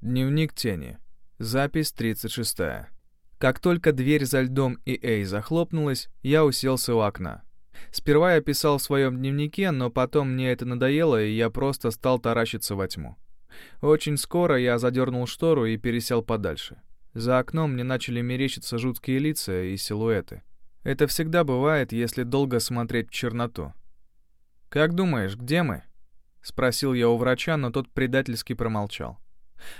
Дневник тени. Запись 36. Как только дверь за льдом и Эй захлопнулась, я уселся у окна. Сперва я писал в своем дневнике, но потом мне это надоело, и я просто стал таращиться во тьму. Очень скоро я задернул штору и пересел подальше. За окном мне начали мерещиться жуткие лица и силуэты. Это всегда бывает, если долго смотреть в черноту. «Как думаешь, где мы?» — спросил я у врача, но тот предательски промолчал.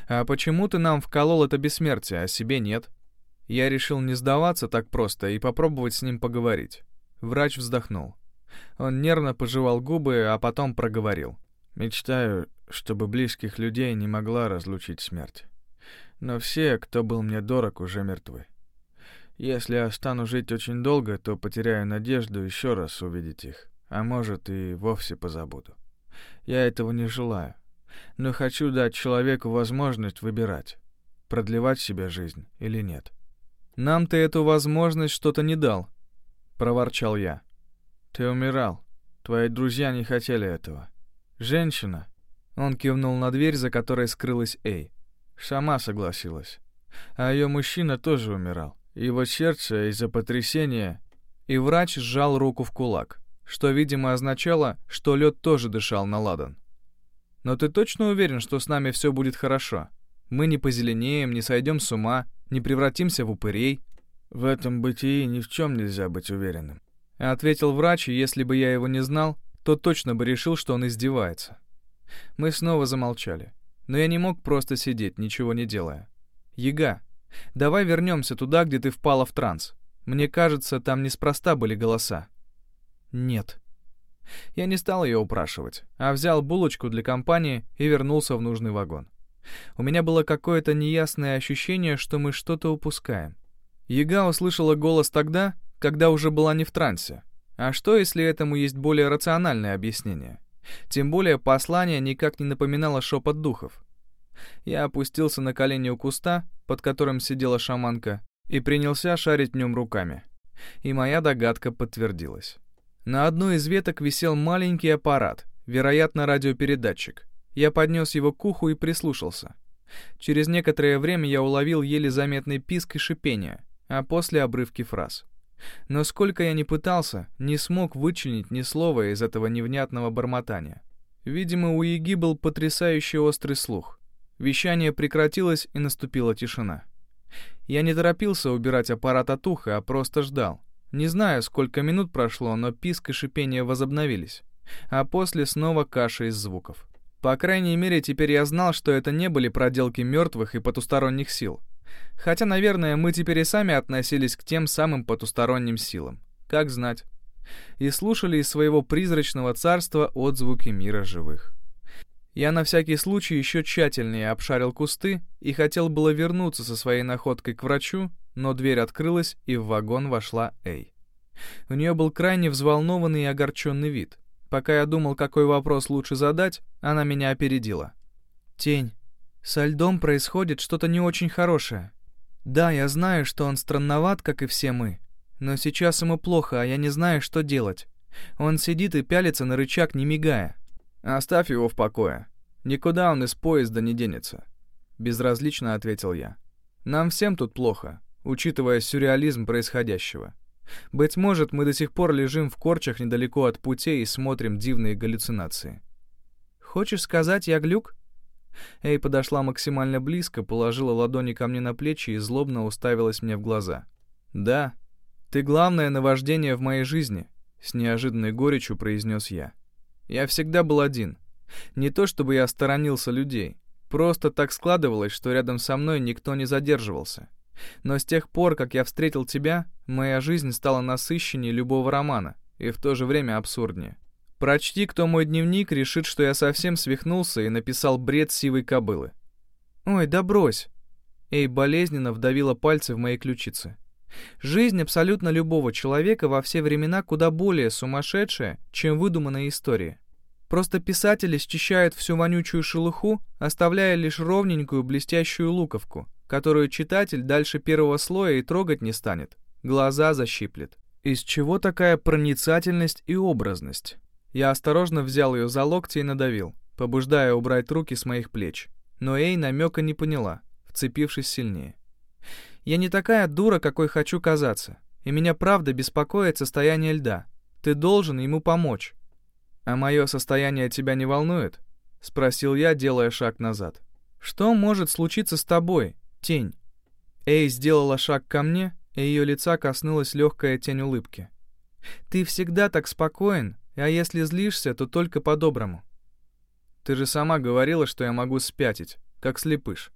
«А почему ты нам вколол это бессмертие, а себе нет?» Я решил не сдаваться так просто и попробовать с ним поговорить. Врач вздохнул. Он нервно пожевал губы, а потом проговорил. «Мечтаю, чтобы близких людей не могла разлучить смерть. Но все, кто был мне дорог, уже мертвы. Если я стану жить очень долго, то потеряю надежду еще раз увидеть их, а может и вовсе позабуду. Я этого не желаю но хочу дать человеку возможность выбирать, продлевать себе жизнь или нет. «Нам ты эту возможность что-то не дал», — проворчал я. «Ты умирал. Твои друзья не хотели этого. Женщина...» Он кивнул на дверь, за которой скрылась Эй. Сама согласилась. А ее мужчина тоже умирал. Его сердце из-за потрясения... И врач сжал руку в кулак, что, видимо, означало, что лед тоже дышал на ладан. Но ты точно уверен, что с нами все будет хорошо? Мы не позеленеем, не сойдем с ума, не превратимся в упырей?» «В этом бытии ни в чем нельзя быть уверенным», — ответил врач, и если бы я его не знал, то точно бы решил, что он издевается. Мы снова замолчали. Но я не мог просто сидеть, ничего не делая. «Яга, давай вернемся туда, где ты впала в транс. Мне кажется, там неспроста были голоса». «Нет», я не стал ее упрашивать, а взял булочку для компании и вернулся в нужный вагон. У меня было какое-то неясное ощущение, что мы что-то упускаем. Яга услышала голос тогда, когда уже была не в трансе. А что, если этому есть более рациональное объяснение? Тем более послание никак не напоминало шепот духов. Я опустился на колени у куста, под которым сидела шаманка, и принялся шарить в нем руками. И моя догадка подтвердилась. На одной из веток висел маленький аппарат, вероятно, радиопередатчик. Я поднес его к уху и прислушался. Через некоторое время я уловил еле заметный писк и шипение, а после обрывки фраз. Но сколько я ни пытался, не смог вычленить ни слова из этого невнятного бормотания. Видимо, у Яги был потрясающе острый слух. Вещание прекратилось, и наступила тишина. Я не торопился убирать аппарат от уха, а просто ждал. Не знаю, сколько минут прошло, но писк и шипение возобновились. А после снова каша из звуков. По крайней мере, теперь я знал, что это не были проделки мертвых и потусторонних сил. Хотя, наверное, мы теперь и сами относились к тем самым потусторонним силам. Как знать. И слушали из своего призрачного царства отзвуки мира живых. Я на всякий случай еще тщательнее обшарил кусты и хотел было вернуться со своей находкой к врачу, но дверь открылась, и в вагон вошла Эй. У нее был крайне взволнованный и огорченный вид. Пока я думал, какой вопрос лучше задать, она меня опередила. «Тень, со льдом происходит что-то не очень хорошее. Да, я знаю, что он странноват, как и все мы, но сейчас ему плохо, а я не знаю, что делать. Он сидит и пялится на рычаг, не мигая. «Оставь его в покое. Никуда он из поезда не денется», — безразлично ответил я. «Нам всем тут плохо, учитывая сюрреализм происходящего. Быть может, мы до сих пор лежим в корчах недалеко от путей и смотрим дивные галлюцинации». «Хочешь сказать, я глюк?» Эй подошла максимально близко, положила ладони ко мне на плечи и злобно уставилась мне в глаза. «Да, ты главное наваждение в моей жизни», — с неожиданной горечью произнес я. Я всегда был один. Не то чтобы я сторонился людей. Просто так складывалось, что рядом со мной никто не задерживался. Но с тех пор, как я встретил тебя, моя жизнь стала насыщеннее любого романа и в то же время абсурднее. Прочти, кто мой дневник, решит, что я совсем свихнулся и написал бред сивой кобылы. «Ой, да брось!» Эй болезненно вдавила пальцы в мои ключицы. Жизнь абсолютно любого человека во все времена куда более сумасшедшая, чем выдуманная история. Просто писатели счищают всю вонючую шелуху, оставляя лишь ровненькую блестящую луковку, которую читатель дальше первого слоя и трогать не станет, глаза защиплет. Из чего такая проницательность и образность? Я осторожно взял ее за локти и надавил, побуждая убрать руки с моих плеч. но Эй намека не поняла, вцепившись сильнее. «Я не такая дура, какой хочу казаться, и меня правда беспокоит состояние льда. Ты должен ему помочь». «А мое состояние тебя не волнует?» — спросил я, делая шаг назад. «Что может случиться с тобой, тень?» Эй сделала шаг ко мне, и ее лица коснулась легкая тень улыбки. «Ты всегда так спокоен, а если злишься, то только по-доброму. Ты же сама говорила, что я могу спятить, как слепыш».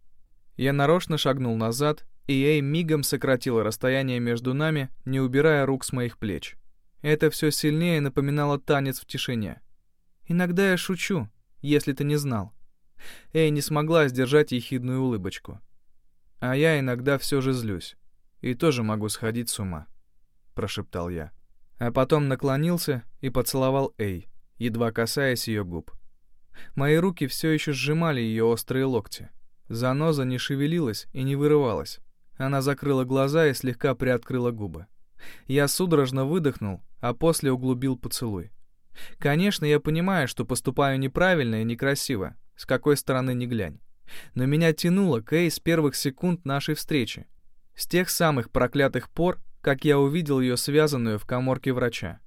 Я нарочно шагнул назад, и Эй мигом сократила расстояние между нами, не убирая рук с моих плеч. Это все сильнее напоминало танец в тишине. «Иногда я шучу, если ты не знал». Эй не смогла сдержать ехидную улыбочку. «А я иногда все же злюсь. И тоже могу сходить с ума», — прошептал я. А потом наклонился и поцеловал Эй, едва касаясь ее губ. Мои руки все еще сжимали ее острые локти. Заноза не шевелилась и не вырывалась. Она закрыла глаза и слегка приоткрыла губы. Я судорожно выдохнул, а после углубил поцелуй. Конечно, я понимаю, что поступаю неправильно и некрасиво, с какой стороны ни глянь. Но меня тянуло к Эй с первых секунд нашей встречи. С тех самых проклятых пор, как я увидел ее связанную в коморке врача.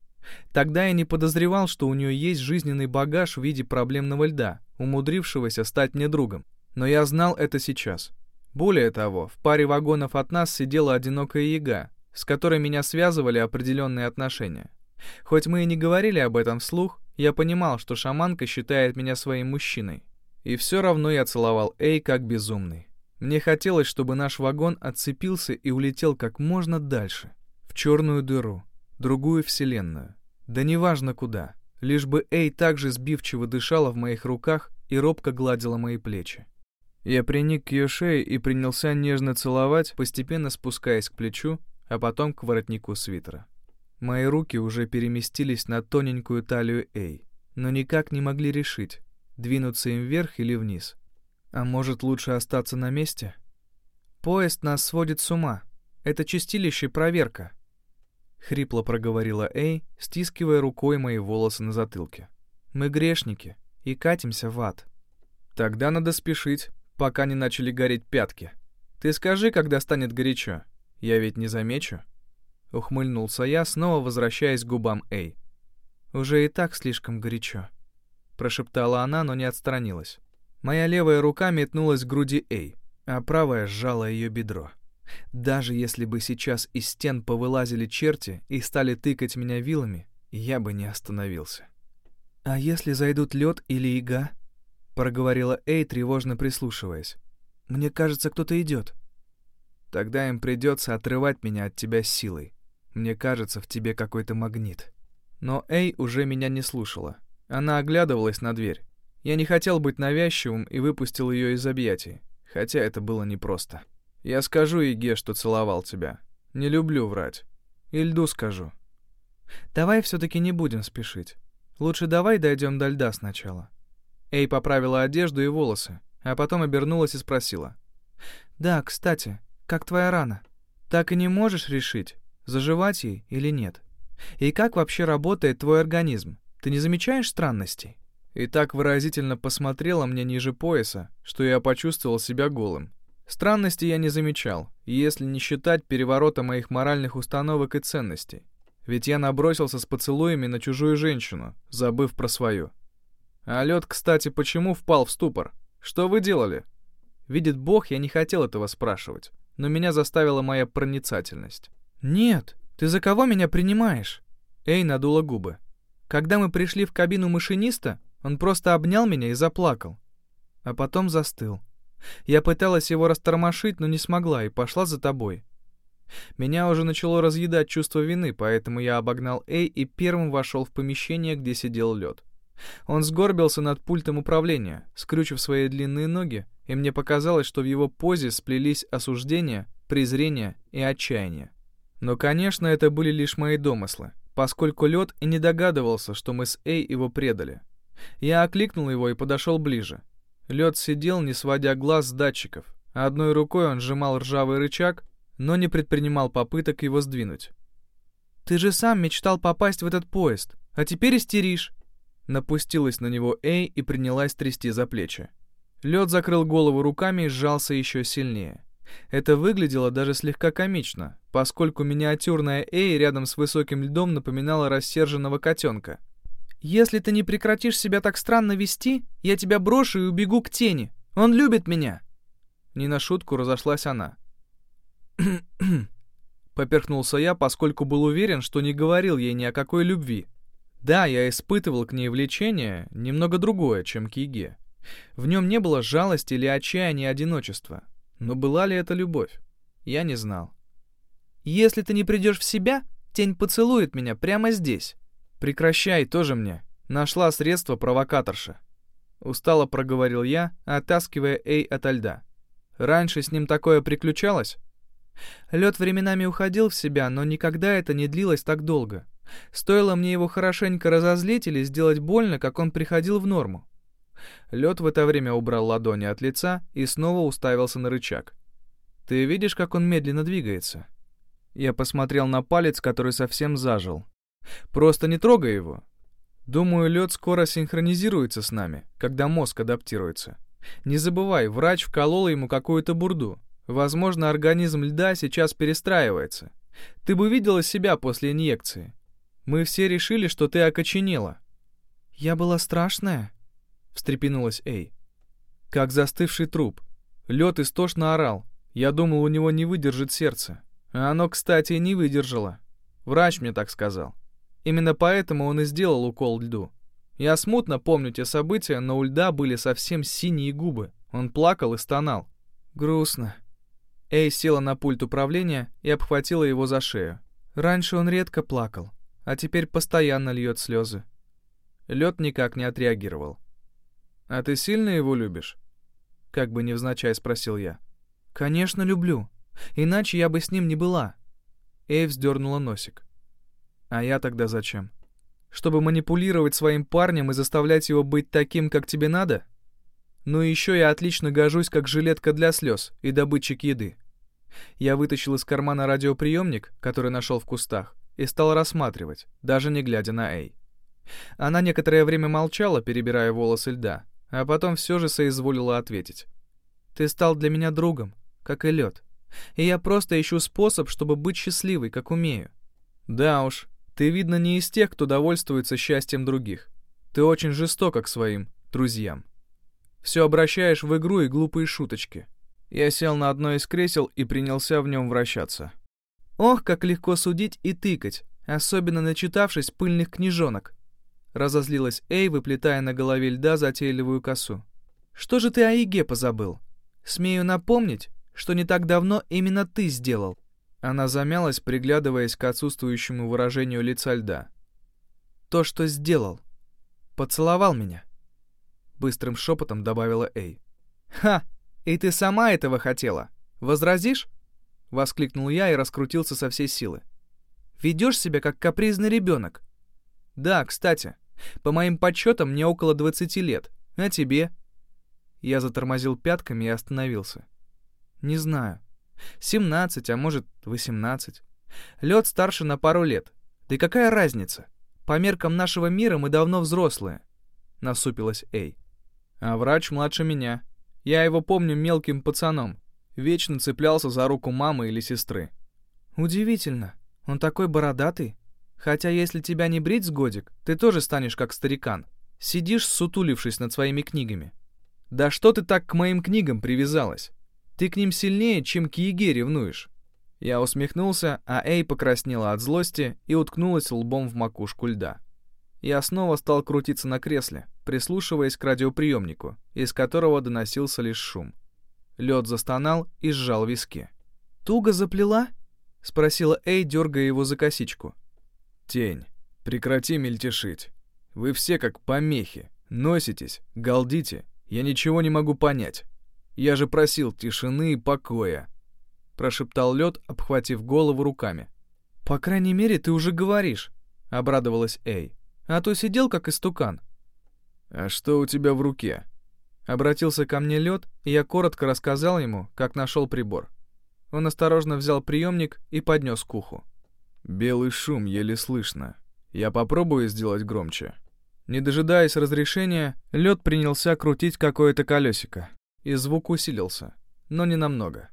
Тогда я не подозревал, что у нее есть жизненный багаж в виде проблемного льда, умудрившегося стать мне другом. Но я знал это сейчас. Более того, в паре вагонов от нас сидела одинокая яга, с которой меня связывали определенные отношения. Хоть мы и не говорили об этом вслух, я понимал, что шаманка считает меня своим мужчиной. И все равно я целовал Эй как безумный. Мне хотелось, чтобы наш вагон отцепился и улетел как можно дальше, в черную дыру, другую вселенную. Да неважно куда, лишь бы Эй также сбивчиво дышала в моих руках и робко гладила мои плечи. Я приник к ее шее и принялся нежно целовать, постепенно спускаясь к плечу, а потом к воротнику свитера. Мои руки уже переместились на тоненькую талию Эй, но никак не могли решить, двинуться им вверх или вниз. А может, лучше остаться на месте? Поезд нас сводит с ума. Это чистилище проверка. Хрипло проговорила Эй, стискивая рукой мои волосы на затылке. Мы грешники и катимся в ад. Тогда надо спешить, пока не начали гореть пятки. Ты скажи, когда станет горячо. Я ведь не замечу. Ухмыльнулся я, снова возвращаясь к губам Эй. «Уже и так слишком горячо», — прошептала она, но не отстранилась. Моя левая рука метнулась к груди Эй, а правая сжала ее бедро. Даже если бы сейчас из стен повылазили черти и стали тыкать меня вилами, я бы не остановился. «А если зайдут лед или ига?» — проговорила Эй, тревожно прислушиваясь. «Мне кажется, кто-то идет». «Тогда им придется отрывать меня от тебя силой. Мне кажется, в тебе какой-то магнит». Но Эй уже меня не слушала. Она оглядывалась на дверь. Я не хотел быть навязчивым и выпустил ее из объятий, хотя это было непросто. Я скажу Иге, что целовал тебя. Не люблю врать. И льду скажу. Давай все-таки не будем спешить. Лучше давай дойдем до льда сначала. Эй поправила одежду и волосы, а потом обернулась и спросила. «Да, кстати, как твоя рана? Так и не можешь решить, заживать ей или нет? И как вообще работает твой организм? Ты не замечаешь странностей?» И так выразительно посмотрела мне ниже пояса, что я почувствовал себя голым. Странности я не замечал, если не считать переворота моих моральных установок и ценностей. Ведь я набросился с поцелуями на чужую женщину, забыв про свою. А лед, кстати, почему впал в ступор? Что вы делали? Видит Бог, я не хотел этого спрашивать, но меня заставила моя проницательность. «Нет, ты за кого меня принимаешь?» Эй надула губы. Когда мы пришли в кабину машиниста, он просто обнял меня и заплакал. А потом застыл. Я пыталась его растормошить, но не смогла и пошла за тобой. Меня уже начало разъедать чувство вины, поэтому я обогнал Эй и первым вошел в помещение, где сидел лед. Он сгорбился над пультом управления, скрючив свои длинные ноги, и мне показалось, что в его позе сплелись осуждение, презрение и отчаяние. Но, конечно, это были лишь мои домыслы, поскольку лед и не догадывался, что мы с Эй его предали. Я окликнул его и подошел ближе. Лед сидел, не сводя глаз с датчиков. Одной рукой он сжимал ржавый рычаг, но не предпринимал попыток его сдвинуть. «Ты же сам мечтал попасть в этот поезд, а теперь истеришь!» Напустилась на него Эй и принялась трясти за плечи. Лед закрыл голову руками и сжался еще сильнее. Это выглядело даже слегка комично, поскольку миниатюрная Эй рядом с высоким льдом напоминала рассерженного котенка. «Если ты не прекратишь себя так странно вести, я тебя брошу и убегу к тени. Он любит меня!» Не на шутку разошлась она. Поперхнулся я, поскольку был уверен, что не говорил ей ни о какой любви. Да, я испытывал к ней влечение, немного другое, чем к Еге. В нем не было жалости или отчаяния одиночества. Но была ли это любовь? Я не знал. «Если ты не придешь в себя, тень поцелует меня прямо здесь». «Прекращай тоже мне. Нашла средство провокаторша». Устало проговорил я, оттаскивая Эй ото льда. «Раньше с ним такое приключалось?» Лед временами уходил в себя, но никогда это не длилось так долго. Стоило мне его хорошенько разозлить или сделать больно, как он приходил в норму. Лед в это время убрал ладони от лица и снова уставился на рычаг. «Ты видишь, как он медленно двигается?» Я посмотрел на палец, который совсем зажил. «Просто не трогай его. Думаю, лед скоро синхронизируется с нами, когда мозг адаптируется. Не забывай, врач вколол ему какую-то бурду. Возможно, организм льда сейчас перестраивается. Ты бы видела себя после инъекции. Мы все решили, что ты окоченела». «Я была страшная?» — встрепенулась Эй. «Как застывший труп. Лед истошно орал. Я думал, у него не выдержит сердце. А оно, кстати, не выдержало. Врач мне так сказал. Именно поэтому он и сделал укол льду. Я смутно помню те события, но у льда были совсем синие губы. Он плакал и стонал. Грустно. Эй села на пульт управления и обхватила его за шею. Раньше он редко плакал а теперь постоянно льет слезы. Лед никак не отреагировал. «А ты сильно его любишь?» Как бы невзначай спросил я. «Конечно, люблю. Иначе я бы с ним не была». Эйв вздернула носик. «А я тогда зачем? Чтобы манипулировать своим парнем и заставлять его быть таким, как тебе надо? Ну и еще я отлично гожусь, как жилетка для слез и добытчик еды». Я вытащил из кармана радиоприемник, который нашел в кустах, и стал рассматривать, даже не глядя на Эй. Она некоторое время молчала, перебирая волосы льда, а потом все же соизволила ответить. «Ты стал для меня другом, как и лед, и я просто ищу способ, чтобы быть счастливой, как умею». «Да уж, ты, видно, не из тех, кто довольствуется счастьем других. Ты очень жестока к своим друзьям. Все обращаешь в игру и глупые шуточки». Я сел на одно из кресел и принялся в нем вращаться. Ох, как легко судить и тыкать, особенно начитавшись пыльных книжонок. Разозлилась Эй, выплетая на голове льда затейливую косу. Что же ты о Иге позабыл? Смею напомнить, что не так давно именно ты сделал. Она замялась, приглядываясь к отсутствующему выражению лица льда. То, что сделал. Поцеловал меня. Быстрым шепотом добавила Эй. Ха! И ты сама этого хотела. Возразишь? — воскликнул я и раскрутился со всей силы. «Ведешь себя как капризный ребенок». «Да, кстати, по моим подсчетам мне около 20 лет. А тебе?» Я затормозил пятками и остановился. «Не знаю. 17, а может, 18. Лед старше на пару лет. Да и какая разница? По меркам нашего мира мы давно взрослые», — насупилась Эй. «А врач младше меня. Я его помню мелким пацаном. Вечно цеплялся за руку мамы или сестры. «Удивительно. Он такой бородатый. Хотя если тебя не брить с годик, ты тоже станешь как старикан. Сидишь, сутулившись над своими книгами. Да что ты так к моим книгам привязалась? Ты к ним сильнее, чем к Еге ревнуешь». Я усмехнулся, а Эй покраснела от злости и уткнулась лбом в макушку льда. Я снова стал крутиться на кресле, прислушиваясь к радиоприемнику, из которого доносился лишь шум. Лед застонал и сжал виски. «Туго заплела?» — спросила Эй, дергая его за косичку. «Тень, прекрати мельтешить. Вы все как помехи. Носитесь, галдите. Я ничего не могу понять. Я же просил тишины и покоя», — прошептал лед, обхватив голову руками. «По крайней мере, ты уже говоришь», — обрадовалась Эй. «А то сидел как истукан». «А что у тебя в руке?» Обратился ко мне лед, и я коротко рассказал ему, как нашел прибор. Он осторожно взял приемник и поднес к уху. «Белый шум еле слышно. Я попробую сделать громче». Не дожидаясь разрешения, лед принялся крутить какое-то колесико, и звук усилился, но не намного.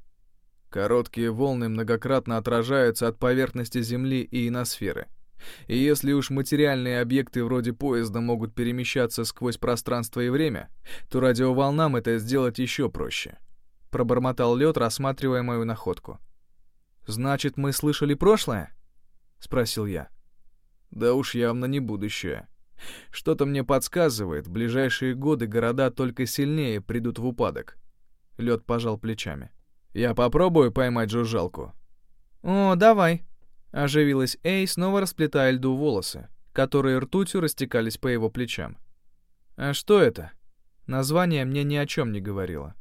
Короткие волны многократно отражаются от поверхности Земли и иносферы. И если уж материальные объекты вроде поезда могут перемещаться сквозь пространство и время, то радиоволнам это сделать еще проще. Пробормотал лед, рассматривая мою находку. «Значит, мы слышали прошлое?» — спросил я. «Да уж явно не будущее. Что-то мне подсказывает, в ближайшие годы города только сильнее придут в упадок». Лед пожал плечами. «Я попробую поймать жужжалку». «О, давай», Оживилась Эй, снова расплетая льду волосы, которые ртутью растекались по его плечам. «А что это?» Название мне ни о чем не говорило.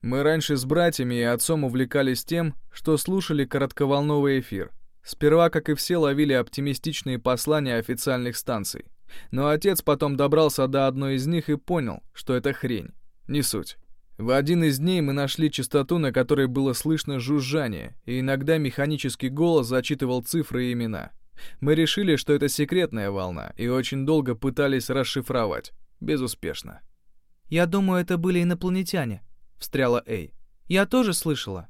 Мы раньше с братьями и отцом увлекались тем, что слушали коротковолновый эфир. Сперва, как и все, ловили оптимистичные послания официальных станций. Но отец потом добрался до одной из них и понял, что это хрень. Не суть. В один из дней мы нашли частоту, на которой было слышно жужжание, и иногда механический голос зачитывал цифры и имена. Мы решили, что это секретная волна, и очень долго пытались расшифровать. Безуспешно. «Я думаю, это были инопланетяне», — встряла Эй. «Я тоже слышала».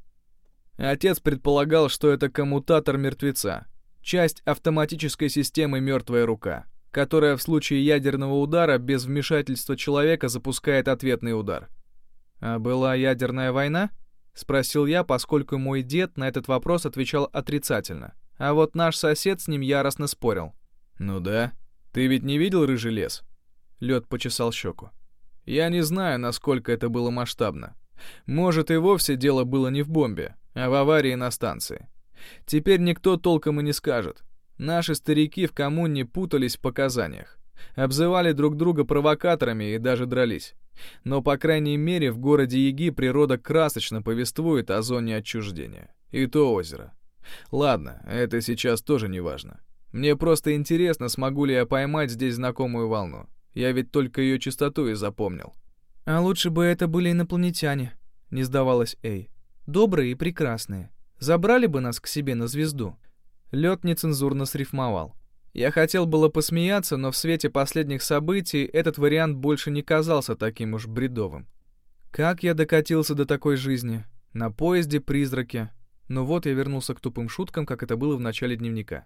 Отец предполагал, что это коммутатор мертвеца, часть автоматической системы «Мертвая рука», которая в случае ядерного удара без вмешательства человека запускает ответный удар — «А была ядерная война?» — спросил я, поскольку мой дед на этот вопрос отвечал отрицательно. А вот наш сосед с ним яростно спорил. «Ну да. Ты ведь не видел рыжий лес?» Лед почесал щеку. «Я не знаю, насколько это было масштабно. Может, и вовсе дело было не в бомбе, а в аварии на станции. Теперь никто толком и не скажет. Наши старики в коммуне путались в показаниях. Обзывали друг друга провокаторами и даже дрались. Но, по крайней мере, в городе Яги природа красочно повествует о зоне отчуждения. И то озеро. Ладно, это сейчас тоже не важно. Мне просто интересно, смогу ли я поймать здесь знакомую волну. Я ведь только ее частоту и запомнил. «А лучше бы это были инопланетяне», — не сдавалась Эй. «Добрые и прекрасные. Забрали бы нас к себе на звезду». Лед нецензурно срифмовал. Я хотел было посмеяться, но в свете последних событий этот вариант больше не казался таким уж бредовым. Как я докатился до такой жизни? На поезде призраки. Но вот я вернулся к тупым шуткам, как это было в начале дневника.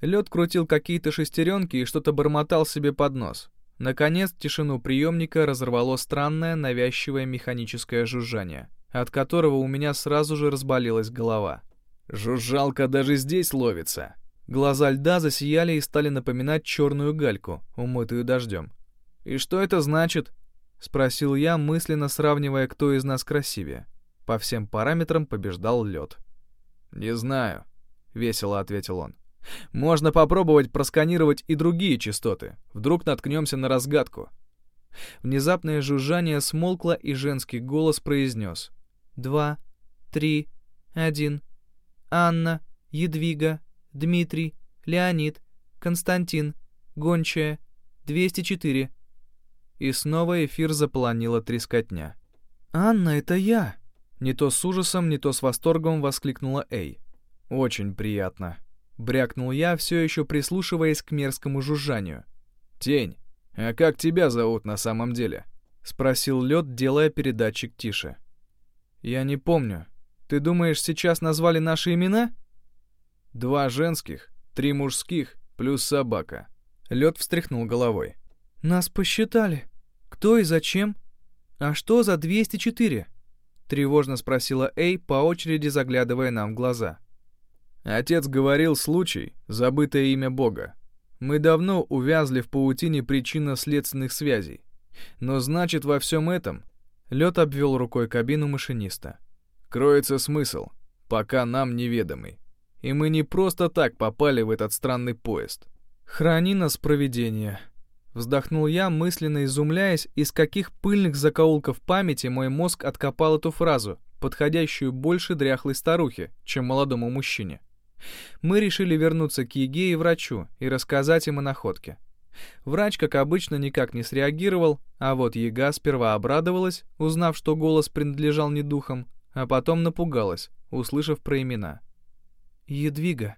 Лед крутил какие-то шестеренки и что-то бормотал себе под нос. Наконец, тишину приемника разорвало странное, навязчивое механическое жужжание, от которого у меня сразу же разболелась голова. «Жужжалка даже здесь ловится!» Глаза льда засияли и стали напоминать черную гальку, умытую дождем. «И что это значит?» — спросил я, мысленно сравнивая, кто из нас красивее. По всем параметрам побеждал лед. «Не знаю», — весело ответил он. «Можно попробовать просканировать и другие частоты. Вдруг наткнемся на разгадку». Внезапное жужжание смолкло, и женский голос произнес. «Два, три, один. Анна, Едвига, Дмитрий, Леонид, Константин, Гончая, 204. И снова эфир заполонила трескотня. «Анна, это я!» Не то с ужасом, не то с восторгом воскликнула Эй. «Очень приятно», — брякнул я, все еще прислушиваясь к мерзкому жужжанию. «Тень, а как тебя зовут на самом деле?» — спросил лед, делая передатчик тише. «Я не помню. Ты думаешь, сейчас назвали наши имена?» Два женских, три мужских, плюс собака. Лед встряхнул головой. «Нас посчитали. Кто и зачем? А что за 204?» Тревожно спросила Эй, по очереди заглядывая нам в глаза. Отец говорил случай, забытое имя Бога. Мы давно увязли в паутине причинно-следственных связей. Но значит, во всем этом... Лед обвел рукой кабину машиниста. Кроется смысл, пока нам неведомый. И мы не просто так попали в этот странный поезд. Храни нас провидение. Вздохнул я, мысленно изумляясь, из каких пыльных закоулков памяти мой мозг откопал эту фразу, подходящую больше дряхлой старухе, чем молодому мужчине. Мы решили вернуться к Еге и врачу и рассказать им о находке. Врач, как обычно, никак не среагировал, а вот Ега сперва обрадовалась, узнав, что голос принадлежал не духам, а потом напугалась, услышав про имена. «Едвига,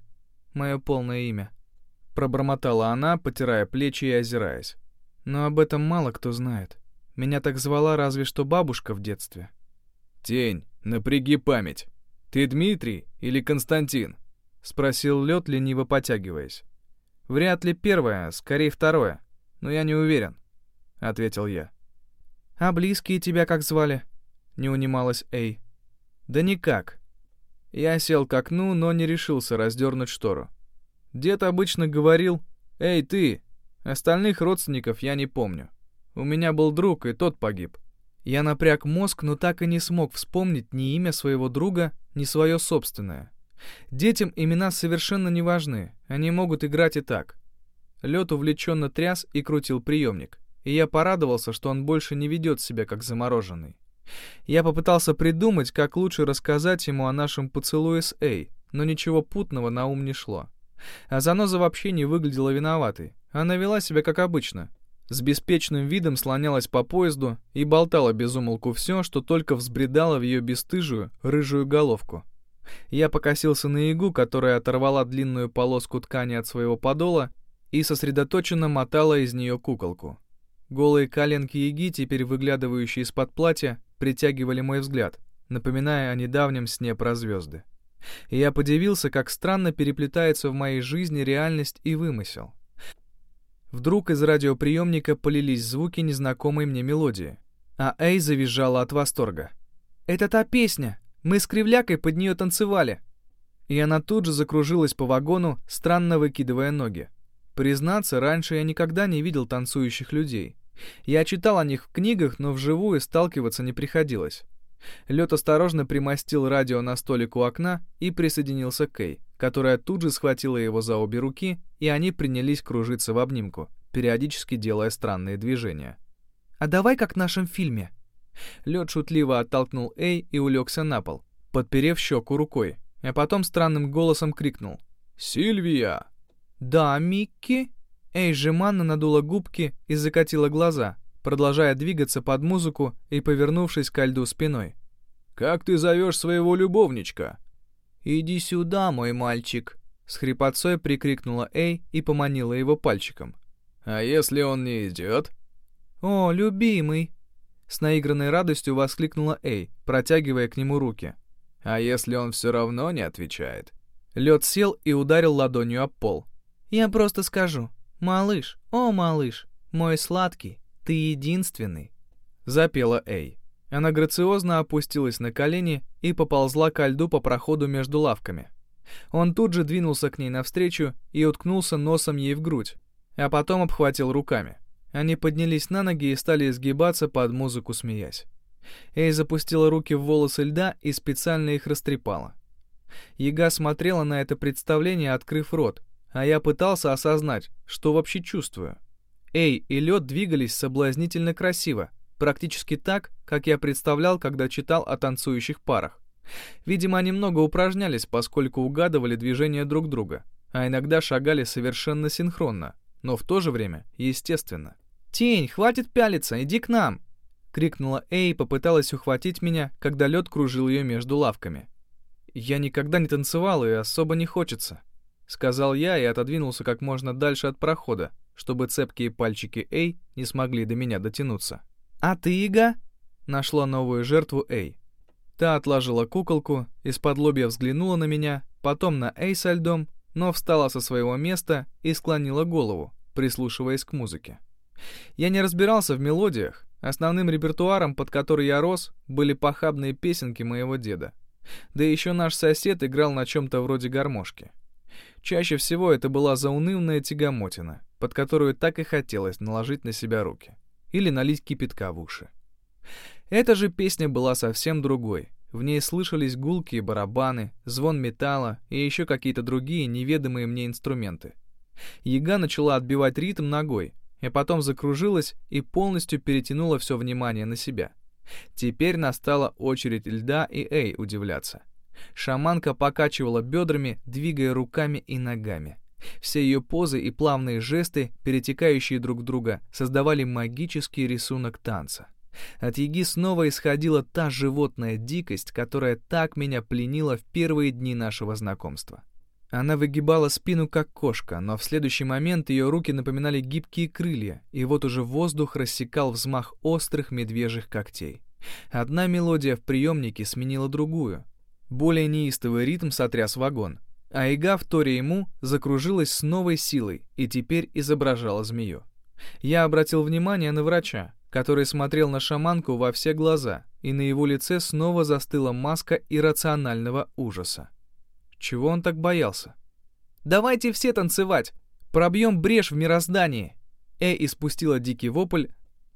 мое полное имя», — пробормотала она, потирая плечи и озираясь. но об этом мало кто знает. Меня так звала разве что бабушка в детстве. «Тень, напряги память. Ты Дмитрий или Константин?» — спросил лед, лениво потягиваясь. «Вряд ли первое, скорее второе, но я не уверен», — ответил я. «А близкие тебя как звали?» — не унималась Эй. «Да никак». Я сел к окну, но не решился раздернуть штору. Дед обычно говорил «Эй, ты!» Остальных родственников я не помню. У меня был друг, и тот погиб. Я напряг мозг, но так и не смог вспомнить ни имя своего друга, ни свое собственное. Детям имена совершенно не важны, они могут играть и так. Лед увлеченно тряс и крутил приемник, и я порадовался, что он больше не ведет себя как замороженный. Я попытался придумать, как лучше рассказать ему о нашем поцелуе с Эй, но ничего путного на ум не шло. А заноза вообще не выглядела виноватой. Она вела себя как обычно. С беспечным видом слонялась по поезду и болтала без умолку все, что только взбредало в ее бесстыжую, рыжую головку. Я покосился на ягу, которая оторвала длинную полоску ткани от своего подола и сосредоточенно мотала из нее куколку. Голые коленки яги, теперь выглядывающие из-под платья, притягивали мой взгляд, напоминая о недавнем сне про звезды. Я подивился, как странно переплетается в моей жизни реальность и вымысел. Вдруг из радиоприемника полились звуки незнакомой мне мелодии, а Эй завизжала от восторга. «Это та песня! Мы с Кривлякой под нее танцевали!» И она тут же закружилась по вагону, странно выкидывая ноги. Признаться, раньше я никогда не видел танцующих людей. Я читал о них в книгах, но вживую сталкиваться не приходилось. Лед осторожно примостил радио на столик у окна и присоединился к Кей, которая тут же схватила его за обе руки, и они принялись кружиться в обнимку, периодически делая странные движения. «А давай как в нашем фильме». Лед шутливо оттолкнул Эй и улегся на пол, подперев щеку рукой, а потом странным голосом крикнул. «Сильвия!» «Да, Микки?» Эй жеманно надула губки и закатила глаза, продолжая двигаться под музыку и повернувшись ко льду спиной. «Как ты зовешь своего любовничка?» «Иди сюда, мой мальчик!» С хрипотцой прикрикнула Эй и поманила его пальчиком. «А если он не идет?» «О, любимый!» С наигранной радостью воскликнула Эй, протягивая к нему руки. «А если он все равно не отвечает?» Лед сел и ударил ладонью об пол. «Я просто скажу. Малыш, о, малыш, мой сладкий, ты единственный!» Запела Эй. Она грациозно опустилась на колени и поползла ко льду по проходу между лавками. Он тут же двинулся к ней навстречу и уткнулся носом ей в грудь, а потом обхватил руками. Они поднялись на ноги и стали изгибаться под музыку, смеясь. Эй запустила руки в волосы льда и специально их растрепала. Яга смотрела на это представление, открыв рот, а я пытался осознать, что вообще чувствую. Эй и лед двигались соблазнительно красиво, практически так, как я представлял, когда читал о танцующих парах. Видимо, они много упражнялись, поскольку угадывали движения друг друга, а иногда шагали совершенно синхронно, но в то же время естественно. «Тень, хватит пялиться, иди к нам!» — крикнула Эй и попыталась ухватить меня, когда лед кружил ее между лавками. «Я никогда не танцевал и особо не хочется», — сказал я и отодвинулся как можно дальше от прохода, чтобы цепкие пальчики Эй не смогли до меня дотянуться. «А ты, Ига?» — нашла новую жертву Эй. Та отложила куколку, из-под лобья взглянула на меня, потом на Эй со льдом, но встала со своего места и склонила голову, прислушиваясь к музыке. Я не разбирался в мелодиях, основным репертуаром, под который я рос, были похабные песенки моего деда. Да еще наш сосед играл на чем-то вроде гармошки. Чаще всего это была заунывная тягомотина, под которую так и хотелось наложить на себя руки или налить кипятка в уши. Эта же песня была совсем другой. В ней слышались гулкие барабаны, звон металла и еще какие-то другие неведомые мне инструменты. Яга начала отбивать ритм ногой, и потом закружилась и полностью перетянула все внимание на себя. Теперь настала очередь льда и Эй удивляться. Шаманка покачивала бедрами, двигая руками и ногами. Все ее позы и плавные жесты, перетекающие друг друга, создавали магический рисунок танца. От Яги снова исходила та животная дикость, которая так меня пленила в первые дни нашего знакомства. Она выгибала спину, как кошка, но в следующий момент ее руки напоминали гибкие крылья, и вот уже воздух рассекал взмах острых медвежьих когтей. Одна мелодия в приемнике сменила другую. Более неистовый ритм сотряс вагон, а ига, вторя ему, закружилась с новой силой и теперь изображала змею. Я обратил внимание на врача, который смотрел на шаманку во все глаза, и на его лице снова застыла маска иррационального ужаса. Чего он так боялся? «Давайте все танцевать! Пробьем брешь в мироздании!» Э испустила дикий вопль,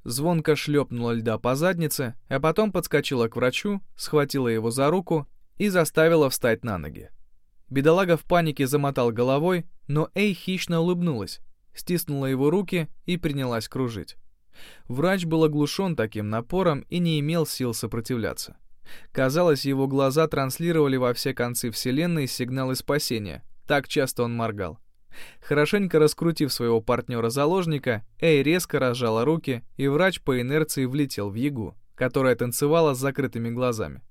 звонко шлепнула льда по заднице, а потом подскочила к врачу, схватила его за руку и заставила встать на ноги. Бедолага в панике замотал головой, но Эй хищно улыбнулась, стиснула его руки и принялась кружить. Врач был оглушен таким напором и не имел сил сопротивляться. Казалось, его глаза транслировали во все концы Вселенной сигналы спасения. Так часто он моргал. Хорошенько раскрутив своего партнера-заложника, Эй резко разжала руки, и врач по инерции влетел в Ягу, которая танцевала с закрытыми глазами.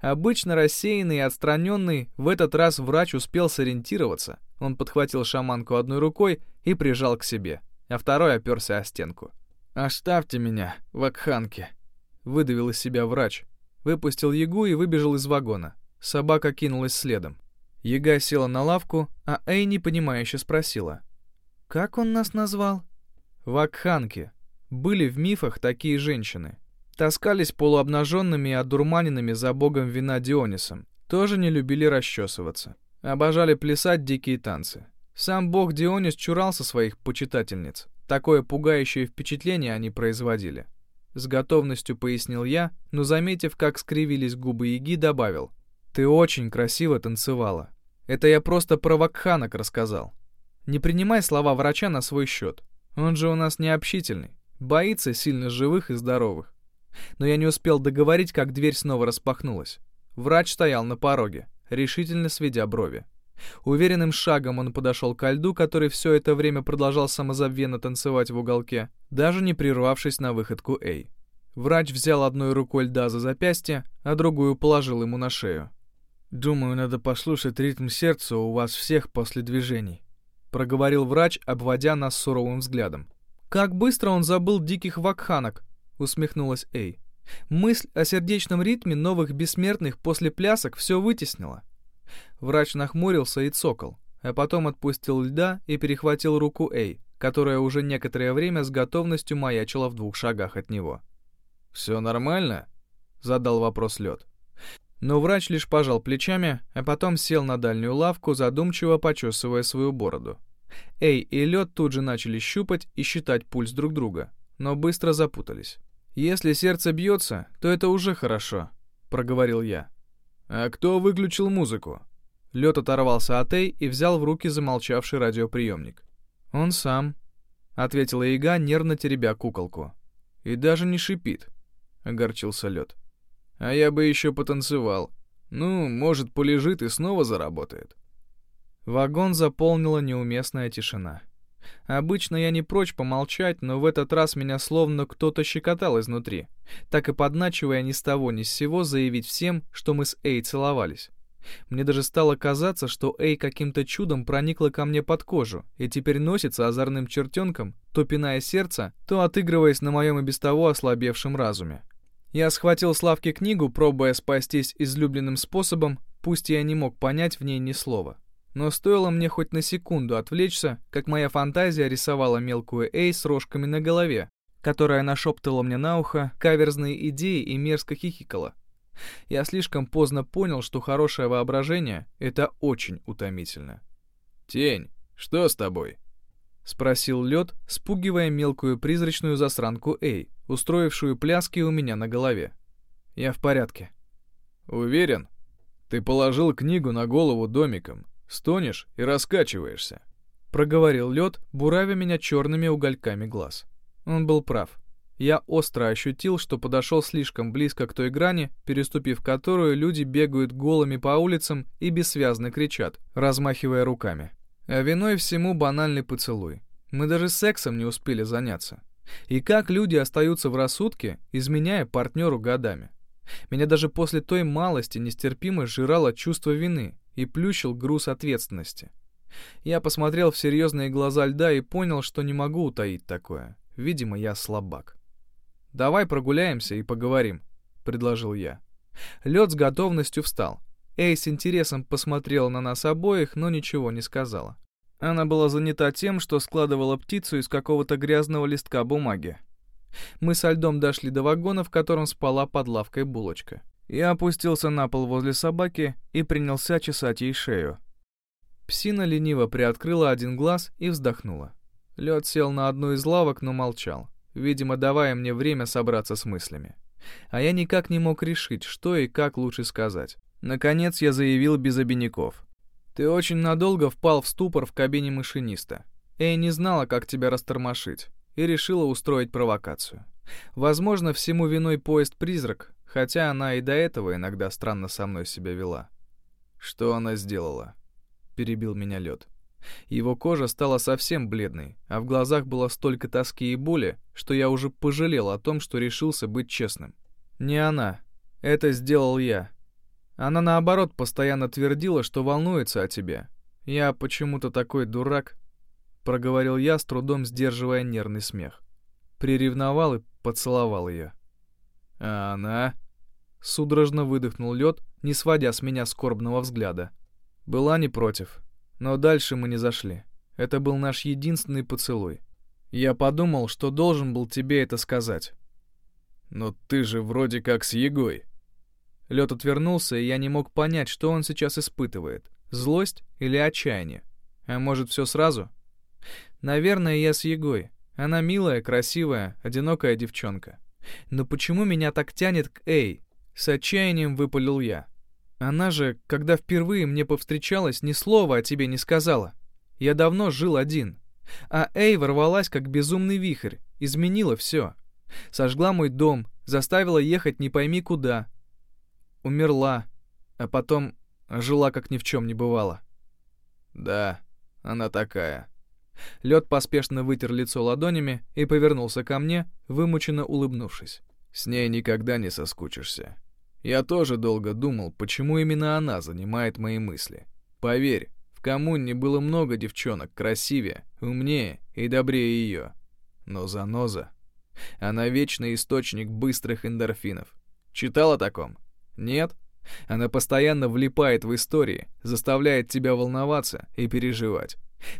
Обычно рассеянный и отстраненный, в этот раз врач успел сориентироваться. Он подхватил шаманку одной рукой и прижал к себе, а второй оперся о стенку. «Оставьте меня, вакханки!» — выдавил из себя врач. Выпустил Ягу и выбежал из вагона. Собака кинулась следом. Яга села на лавку, а Эй непонимающе спросила. «Как он нас назвал?» «Вакханки. Были в мифах такие женщины. Таскались полуобнаженными и одурманенными за богом вина Дионисом. Тоже не любили расчесываться. Обожали плясать дикие танцы. Сам бог Дионис чурался своих почитательниц. Такое пугающее впечатление они производили. С готовностью пояснил я, но, заметив, как скривились губы Яги, добавил. «Ты очень красиво танцевала. Это я просто про вакханок рассказал. Не принимай слова врача на свой счет. Он же у нас необщительный, боится сильно живых и здоровых. Но я не успел договорить, как дверь снова распахнулась. Врач стоял на пороге, решительно сведя брови. Уверенным шагом он подошел к льду, который все это время продолжал самозабвенно танцевать в уголке, даже не прервавшись на выходку Эй. Врач взял одной рукой льда за запястье, а другую положил ему на шею. «Думаю, надо послушать ритм сердца у вас всех после движений», — проговорил врач, обводя нас суровым взглядом. «Как быстро он забыл диких вакханок!» — усмехнулась Эй. «Мысль о сердечном ритме новых бессмертных после плясок все вытеснила». Врач нахмурился и цокол, а потом отпустил льда и перехватил руку Эй, которая уже некоторое время с готовностью маячила в двух шагах от него. «Все нормально?» — задал вопрос лед. Но врач лишь пожал плечами, а потом сел на дальнюю лавку, задумчиво почесывая свою бороду. Эй и лед тут же начали щупать и считать пульс друг друга, но быстро запутались. «Если сердце бьется, то это уже хорошо», — проговорил я. «А кто выключил музыку?» Лед оторвался от Эй и взял в руки замолчавший радиоприемник. «Он сам», — ответила Ига, нервно теребя куколку. «И даже не шипит», — огорчился Лед. «А я бы еще потанцевал. Ну, может, полежит и снова заработает». Вагон заполнила неуместная тишина. Обычно я не прочь помолчать, но в этот раз меня словно кто-то щекотал изнутри, так и подначивая ни с того ни с сего заявить всем, что мы с Эй целовались. Мне даже стало казаться, что Эй каким-то чудом проникла ко мне под кожу и теперь носится озорным чертенком, то пиная сердце, то отыгрываясь на моем и без того ослабевшем разуме. Я схватил с лавки книгу, пробуя спастись излюбленным способом, пусть я не мог понять в ней ни слова. Но стоило мне хоть на секунду отвлечься, как моя фантазия рисовала мелкую Эй с рожками на голове, которая нашептывала мне на ухо каверзные идеи и мерзко хихикала. Я слишком поздно понял, что хорошее воображение — это очень утомительно. «Тень, что с тобой?» — спросил лед, спугивая мелкую призрачную засранку Эй, устроившую пляски у меня на голове. «Я в порядке». «Уверен? Ты положил книгу на голову домиком, Стонешь и раскачиваешься», — проговорил лед, буравя меня черными угольками глаз. Он был прав. Я остро ощутил, что подошел слишком близко к той грани, переступив которую люди бегают голыми по улицам и бессвязно кричат, размахивая руками. А виной всему банальный поцелуй. Мы даже сексом не успели заняться. И как люди остаются в рассудке, изменяя партнеру годами. Меня даже после той малости нестерпимо сжирало чувство вины, и плющил груз ответственности. Я посмотрел в серьезные глаза льда и понял, что не могу утаить такое. Видимо, я слабак. «Давай прогуляемся и поговорим», — предложил я. Лед с готовностью встал. Эй с интересом посмотрела на нас обоих, но ничего не сказала. Она была занята тем, что складывала птицу из какого-то грязного листка бумаги. Мы со льдом дошли до вагона, в котором спала под лавкой булочка. Я опустился на пол возле собаки и принялся чесать ей шею. Псина лениво приоткрыла один глаз и вздохнула. Лед сел на одну из лавок, но молчал, видимо, давая мне время собраться с мыслями. А я никак не мог решить, что и как лучше сказать. Наконец я заявил без обиняков. «Ты очень надолго впал в ступор в кабине машиниста. Эй не знала, как тебя растормошить, и решила устроить провокацию. Возможно, всему виной поезд-призрак, хотя она и до этого иногда странно со мной себя вела. Что она сделала? Перебил меня лед. Его кожа стала совсем бледной, а в глазах было столько тоски и боли, что я уже пожалел о том, что решился быть честным. Не она. Это сделал я. Она, наоборот, постоянно твердила, что волнуется о тебе. Я почему-то такой дурак, проговорил я, с трудом сдерживая нервный смех. Приревновал и поцеловал ее. А она... Судорожно выдохнул лед, не сводя с меня скорбного взгляда. Была не против, но дальше мы не зашли. Это был наш единственный поцелуй. Я подумал, что должен был тебе это сказать. Но ты же вроде как с Егой. Лед отвернулся, и я не мог понять, что он сейчас испытывает. Злость или отчаяние? А может, все сразу? Наверное, я с Егой. Она милая, красивая, одинокая девчонка. Но почему меня так тянет к Эй? С отчаянием выпалил я. Она же, когда впервые мне повстречалась, ни слова о тебе не сказала. Я давно жил один. А Эй ворвалась, как безумный вихрь, изменила все. Сожгла мой дом, заставила ехать не пойми куда. Умерла, а потом жила, как ни в чем не бывало. Да, она такая. Лед поспешно вытер лицо ладонями и повернулся ко мне, вымученно улыбнувшись. С ней никогда не соскучишься. Я тоже долго думал, почему именно она занимает мои мысли. Поверь, в коммуне было много девчонок красивее, умнее и добрее ее. Но заноза... Она вечный источник быстрых эндорфинов. Читал о таком? Нет? Она постоянно влипает в истории, заставляет тебя волноваться и переживать.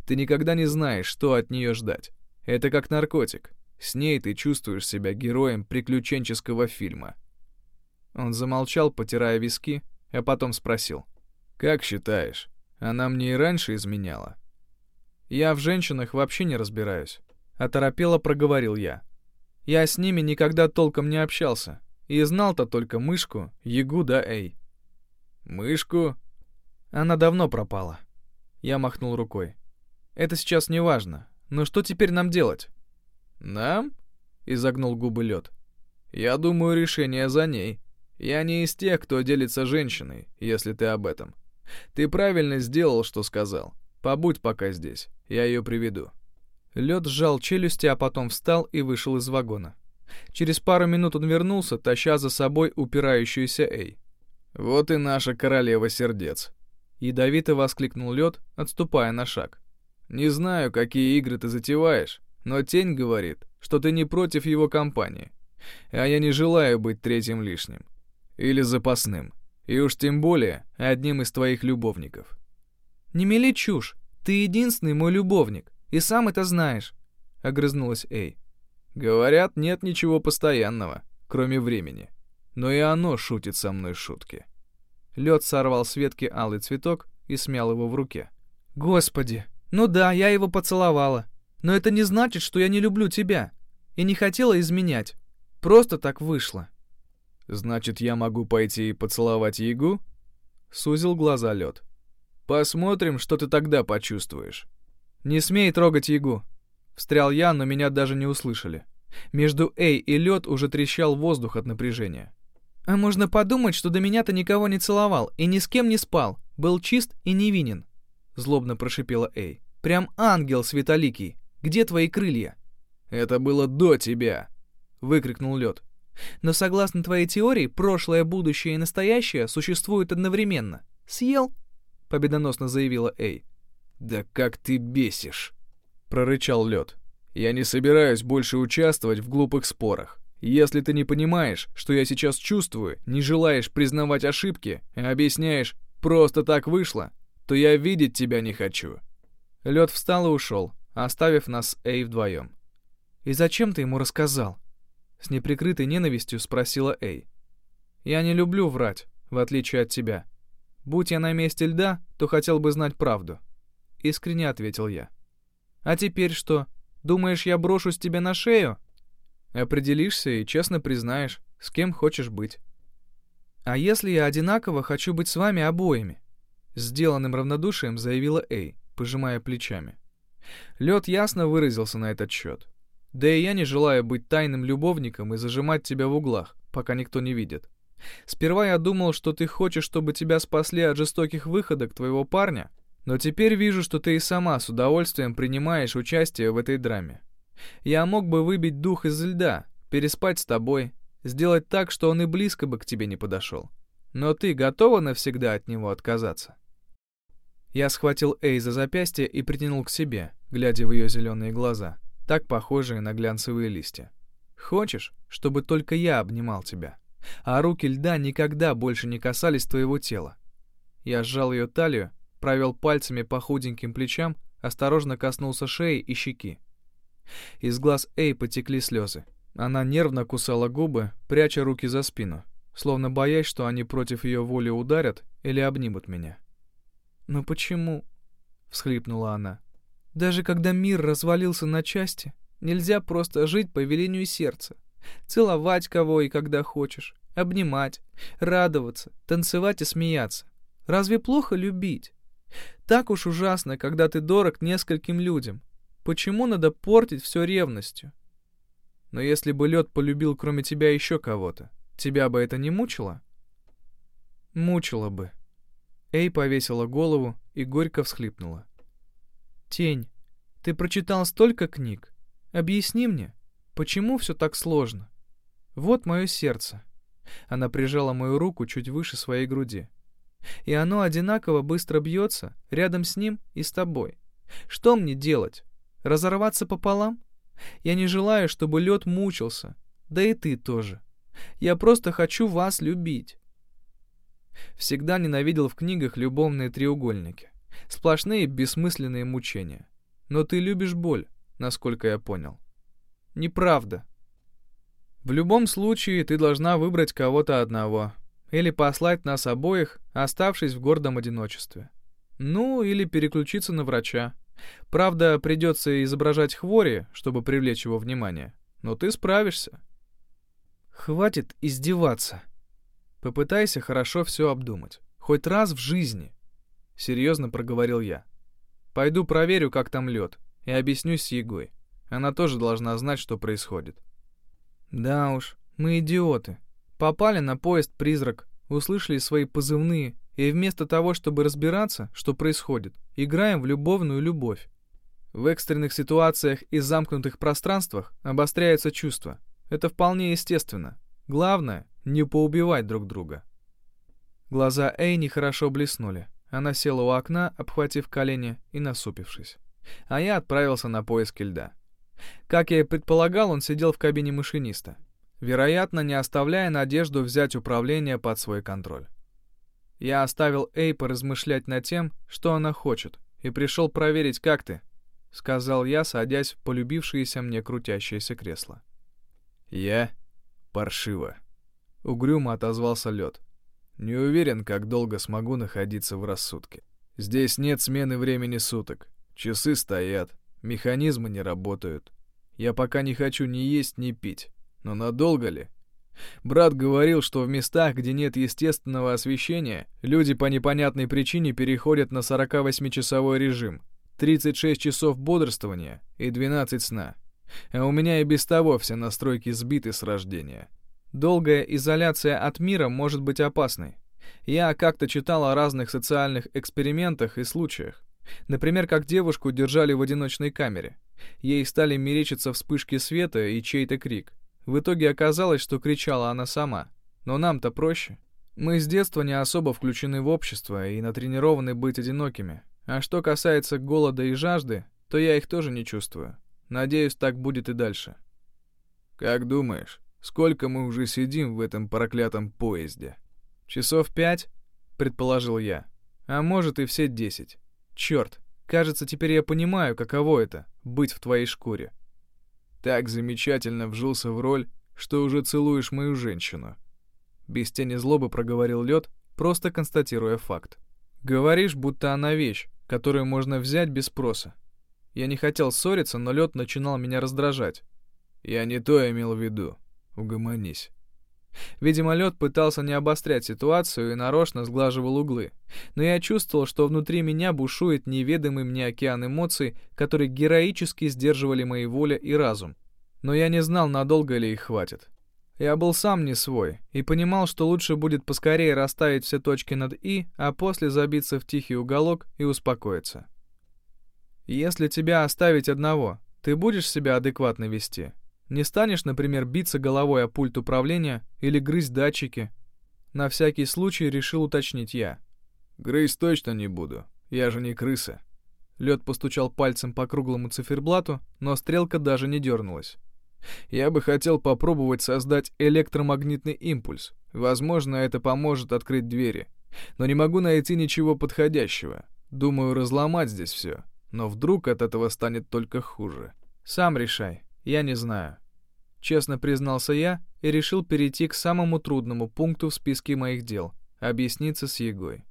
Ты никогда не знаешь, что от нее ждать. Это как наркотик. С ней ты чувствуешь себя героем приключенческого фильма. Он замолчал, потирая виски, а потом спросил. «Как считаешь, она мне и раньше изменяла?» «Я в женщинах вообще не разбираюсь», — оторопело проговорил я. «Я с ними никогда толком не общался, и знал-то только мышку, ягу да эй». «Мышку?» Она давно пропала. Я махнул рукой. «Это сейчас не важно, но что теперь нам делать?» «Нам?» — изогнул губы лед. «Я думаю, решение за ней». Я не из тех, кто делится женщиной, если ты об этом. Ты правильно сделал, что сказал. Побудь пока здесь, я ее приведу». Лед сжал челюсти, а потом встал и вышел из вагона. Через пару минут он вернулся, таща за собой упирающуюся Эй. «Вот и наша королева сердец!» Ядовито воскликнул лед, отступая на шаг. «Не знаю, какие игры ты затеваешь, но тень говорит, что ты не против его компании. А я не желаю быть третьим лишним. Или запасным. И уж тем более одним из твоих любовников. «Не мели чушь. Ты единственный мой любовник. И сам это знаешь», — огрызнулась Эй. «Говорят, нет ничего постоянного, кроме времени. Но и оно шутит со мной шутки». Лед сорвал с ветки алый цветок и смял его в руке. «Господи! Ну да, я его поцеловала. Но это не значит, что я не люблю тебя. И не хотела изменять. Просто так вышло». «Значит, я могу пойти и поцеловать Ягу?» Сузил глаза лед. «Посмотрим, что ты тогда почувствуешь». «Не смей трогать Ягу!» Встрял я, но меня даже не услышали. Между Эй и лед уже трещал воздух от напряжения. «А можно подумать, что до меня-то никого не целовал и ни с кем не спал, был чист и невинен», — злобно прошипела Эй. «Прям ангел светоликий. Где твои крылья?» «Это было до тебя!» — выкрикнул лед. Но согласно твоей теории, прошлое, будущее и настоящее существуют одновременно. Съел? — победоносно заявила Эй. «Да как ты бесишь!» — прорычал лед. «Я не собираюсь больше участвовать в глупых спорах. Если ты не понимаешь, что я сейчас чувствую, не желаешь признавать ошибки, а объясняешь «просто так вышло», то я видеть тебя не хочу». Лед встал и ушел, оставив нас с Эй вдвоем. «И зачем ты ему рассказал?» С неприкрытой ненавистью спросила Эй. «Я не люблю врать, в отличие от тебя. Будь я на месте льда, то хотел бы знать правду». Искренне ответил я. «А теперь что? Думаешь, я брошусь тебе на шею?» Определишься и честно признаешь, с кем хочешь быть. «А если я одинаково хочу быть с вами обоими?» Сделанным равнодушием заявила Эй, пожимая плечами. Лед ясно выразился на этот счет. Да и я не желаю быть тайным любовником и зажимать тебя в углах, пока никто не видит. Сперва я думал, что ты хочешь, чтобы тебя спасли от жестоких выходок твоего парня, но теперь вижу, что ты и сама с удовольствием принимаешь участие в этой драме. Я мог бы выбить дух из льда, переспать с тобой, сделать так, что он и близко бы к тебе не подошел. Но ты готова навсегда от него отказаться?» Я схватил Эй за запястье и притянул к себе, глядя в ее зеленые глаза, так похожие на глянцевые листья. «Хочешь, чтобы только я обнимал тебя, а руки льда никогда больше не касались твоего тела?» Я сжал ее талию, провел пальцами по худеньким плечам, осторожно коснулся шеи и щеки. Из глаз Эй потекли слезы. Она нервно кусала губы, пряча руки за спину, словно боясь, что они против ее воли ударят или обнимут меня. «Но почему?» — всхлипнула она. «Даже когда мир развалился на части, нельзя просто жить по велению сердца. Целовать кого и когда хочешь, обнимать, радоваться, танцевать и смеяться. Разве плохо любить? Так уж ужасно, когда ты дорог нескольким людям, Почему надо портить все ревностью? Но если бы лед полюбил кроме тебя еще кого-то, тебя бы это не мучило? Мучило бы. Эй повесила голову и горько всхлипнула. Тень, ты прочитал столько книг. Объясни мне, почему все так сложно? Вот мое сердце. Она прижала мою руку чуть выше своей груди. И оно одинаково быстро бьется рядом с ним и с тобой. Что мне делать? Разорваться пополам? Я не желаю, чтобы лед мучился. Да и ты тоже. Я просто хочу вас любить. Всегда ненавидел в книгах любовные треугольники. Сплошные бессмысленные мучения. Но ты любишь боль, насколько я понял. Неправда. В любом случае, ты должна выбрать кого-то одного. Или послать нас обоих, оставшись в гордом одиночестве. Ну, или переключиться на врача. Правда, придется изображать хвори, чтобы привлечь его внимание. Но ты справишься. Хватит издеваться. Попытайся хорошо все обдумать. Хоть раз в жизни. Серьезно проговорил я. Пойду проверю, как там лед, и объясню с Егой. Она тоже должна знать, что происходит. Да уж, мы идиоты. Попали на поезд-призрак, услышали свои позывные и вместо того, чтобы разбираться, что происходит, играем в любовную любовь. В экстренных ситуациях и замкнутых пространствах обостряются чувства. Это вполне естественно. Главное — не поубивать друг друга. Глаза Эйни хорошо блеснули. Она села у окна, обхватив колени и насупившись. А я отправился на поиски льда. Как я и предполагал, он сидел в кабине машиниста. Вероятно, не оставляя надежду взять управление под свой контроль. Я оставил Эй поразмышлять над тем, что она хочет, и пришел проверить, как ты, — сказал я, садясь в полюбившееся мне крутящееся кресло. «Я? Паршиво», — угрюмо отозвался лед. «Не уверен, как долго смогу находиться в рассудке. Здесь нет смены времени суток. Часы стоят, механизмы не работают. Я пока не хочу ни есть, ни пить. Но надолго ли? Брат говорил, что в местах, где нет естественного освещения, люди по непонятной причине переходят на 48-часовой режим, 36 часов бодрствования и 12 сна. А у меня и без того все настройки сбиты с рождения. Долгая изоляция от мира может быть опасной. Я как-то читал о разных социальных экспериментах и случаях. Например, как девушку держали в одиночной камере. Ей стали мерещиться вспышки света и чей-то крик. В итоге оказалось, что кричала она сама. Но нам-то проще. Мы с детства не особо включены в общество и натренированы быть одинокими. А что касается голода и жажды, то я их тоже не чувствую. Надеюсь, так будет и дальше. Как думаешь, сколько мы уже сидим в этом проклятом поезде? Часов пять, предположил я. А может и все десять. Черт, кажется, теперь я понимаю, каково это — быть в твоей шкуре. Так замечательно вжился в роль, что уже целуешь мою женщину. Без тени злобы проговорил лед, просто констатируя факт. Говоришь, будто она вещь, которую можно взять без спроса. Я не хотел ссориться, но лед начинал меня раздражать. Я не то имел в виду. Угомонись. Видимо, лед пытался не обострять ситуацию и нарочно сглаживал углы. Но я чувствовал, что внутри меня бушует неведомый мне океан эмоций, которые героически сдерживали мои воля и разум. Но я не знал, надолго ли их хватит. Я был сам не свой и понимал, что лучше будет поскорее расставить все точки над «и», а после забиться в тихий уголок и успокоиться. Если тебя оставить одного, ты будешь себя адекватно вести? Не станешь, например, биться головой о пульт управления или грызть датчики? На всякий случай решил уточнить я. Грызть точно не буду, я же не крыса. Лед постучал пальцем по круглому циферблату, но стрелка даже не дернулась. Я бы хотел попробовать создать электромагнитный импульс. Возможно, это поможет открыть двери. Но не могу найти ничего подходящего. Думаю, разломать здесь все. Но вдруг от этого станет только хуже. Сам решай. Я не знаю. Честно признался я и решил перейти к самому трудному пункту в списке моих дел — объясниться с Егой.